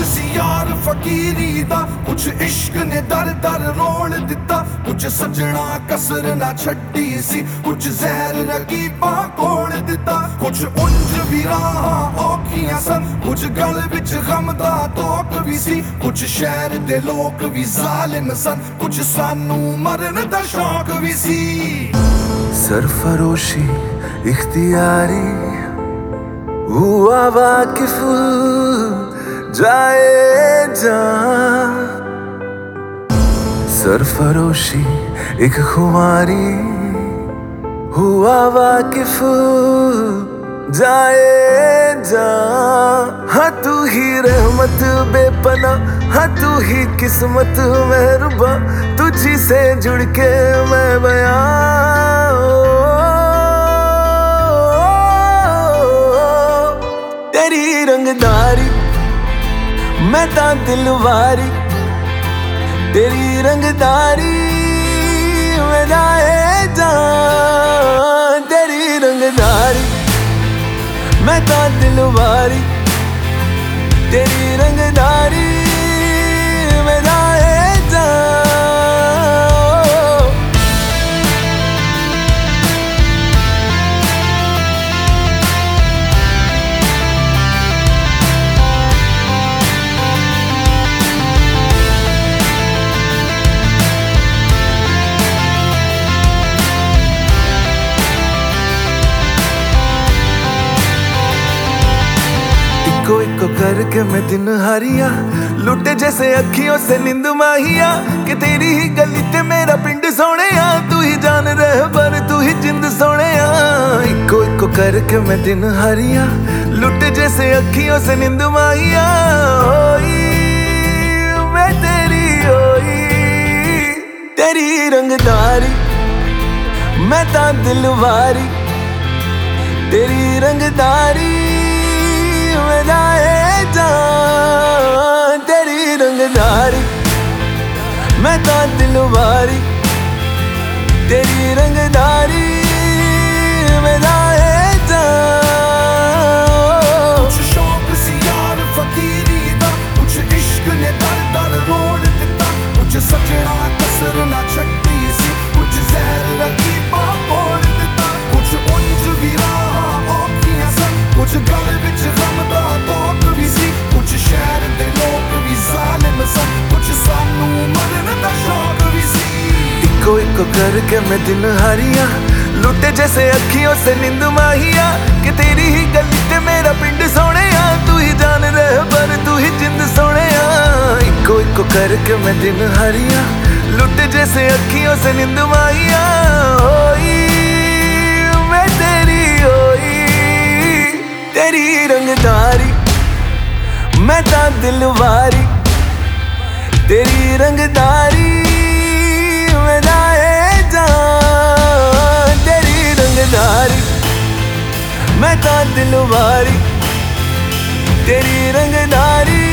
यार फकीरी दा कुछ इश्क ने दर दर रोल दिता। कुछ सजना कसर ना छड्डी सी, कुछ जहर रकीबा कोल दिता। कुछ उंज भी राह औखियाँ सन, कुछ गल विच गम दा तोक भी सी। कुछ शहर दे लोक भी जालिम सन, कुछ सानू मरन दा शौक भी सी। सरफरोशी, इख्तियारी, हुआ वाकिफ़। जाए जहाँ सरफरोशी, एक खुमारी, हुआ वाकिफ, जाए जा। हाँ तू ही रहमत, बेपना हाँ तू ही किस्मत, मेहरबा, तुझी से जुड़ के मैं बया। तेरी रंगदारी मैं ता दिलवारी तेरी रंगदारी मैं जाए जान तेरी रंगदारी मैं ता दिलवारी तेरी रंगदारी इको इको करके मैं दिन हारिया लुटे जैसे अखियों से नींद माहिया कि तेरी ही गली ते मेरा पिंड सोने तू ही जान रह पर तू ही जिंद सोने इको इको करके मैं दिन हारिया लुटे जैसे अखियों से नींद माहिया होई मैं तेरी होई तेरी रंगदारी मैं ता दिलवारी तेरी रंगदारी ਬਣਾਏ ਤਾਂ ਤੇਰੀ ਰੰਗਦਾਰੀ ਮੈਂ ਤਾਂ ਦਿਲਵਾਰੀ ਤੇਰੀ ਰੰਗਦਾਰੀ ਬਣਾਏ ਤਾਂ ਕੁਛ ਸ਼ੌਕ ਸੀ ਯਾਰ ਫਕੀਰੀ ਦਾ, ਕੁਛ ਇਸ਼ਕ ਨੇ ਦਰ ਦਰ ਰੋੜ ਦਿੱਤਾ। ਕੁਛ ਸੱਜਣਾ ਕਸਰ ਨਾ ਛੱਡੀ ਸੀ ਕੁਝ ਜ਼ਹਿਰ ਲੱਗੀ ਪਾ ਮੋੜ ਦਿੱਤਾ। ਕੁਛ ਉਂਝ ਵੀ ਰਾਹ ਔਖੀਆਂ ਸਨ, ਕੁਛ ਗਲ ਵਿੱਚ इको इको करके मैं दिन हारिया लुटे जैसे अखियों से नींद माहिया कि तेरी ही गली ते मेरा पिंड सोने तू ही जान रह पर तू ही जिंद सोने इको इको करके मैं दिन हारिया लुटे जैसे अखियों से नींद माहिया होई मैं तेरी होई तेरी रंगदारी मैं ता दिलवारी तेरी रंगदारी दिलवारी तेरी रंगदारी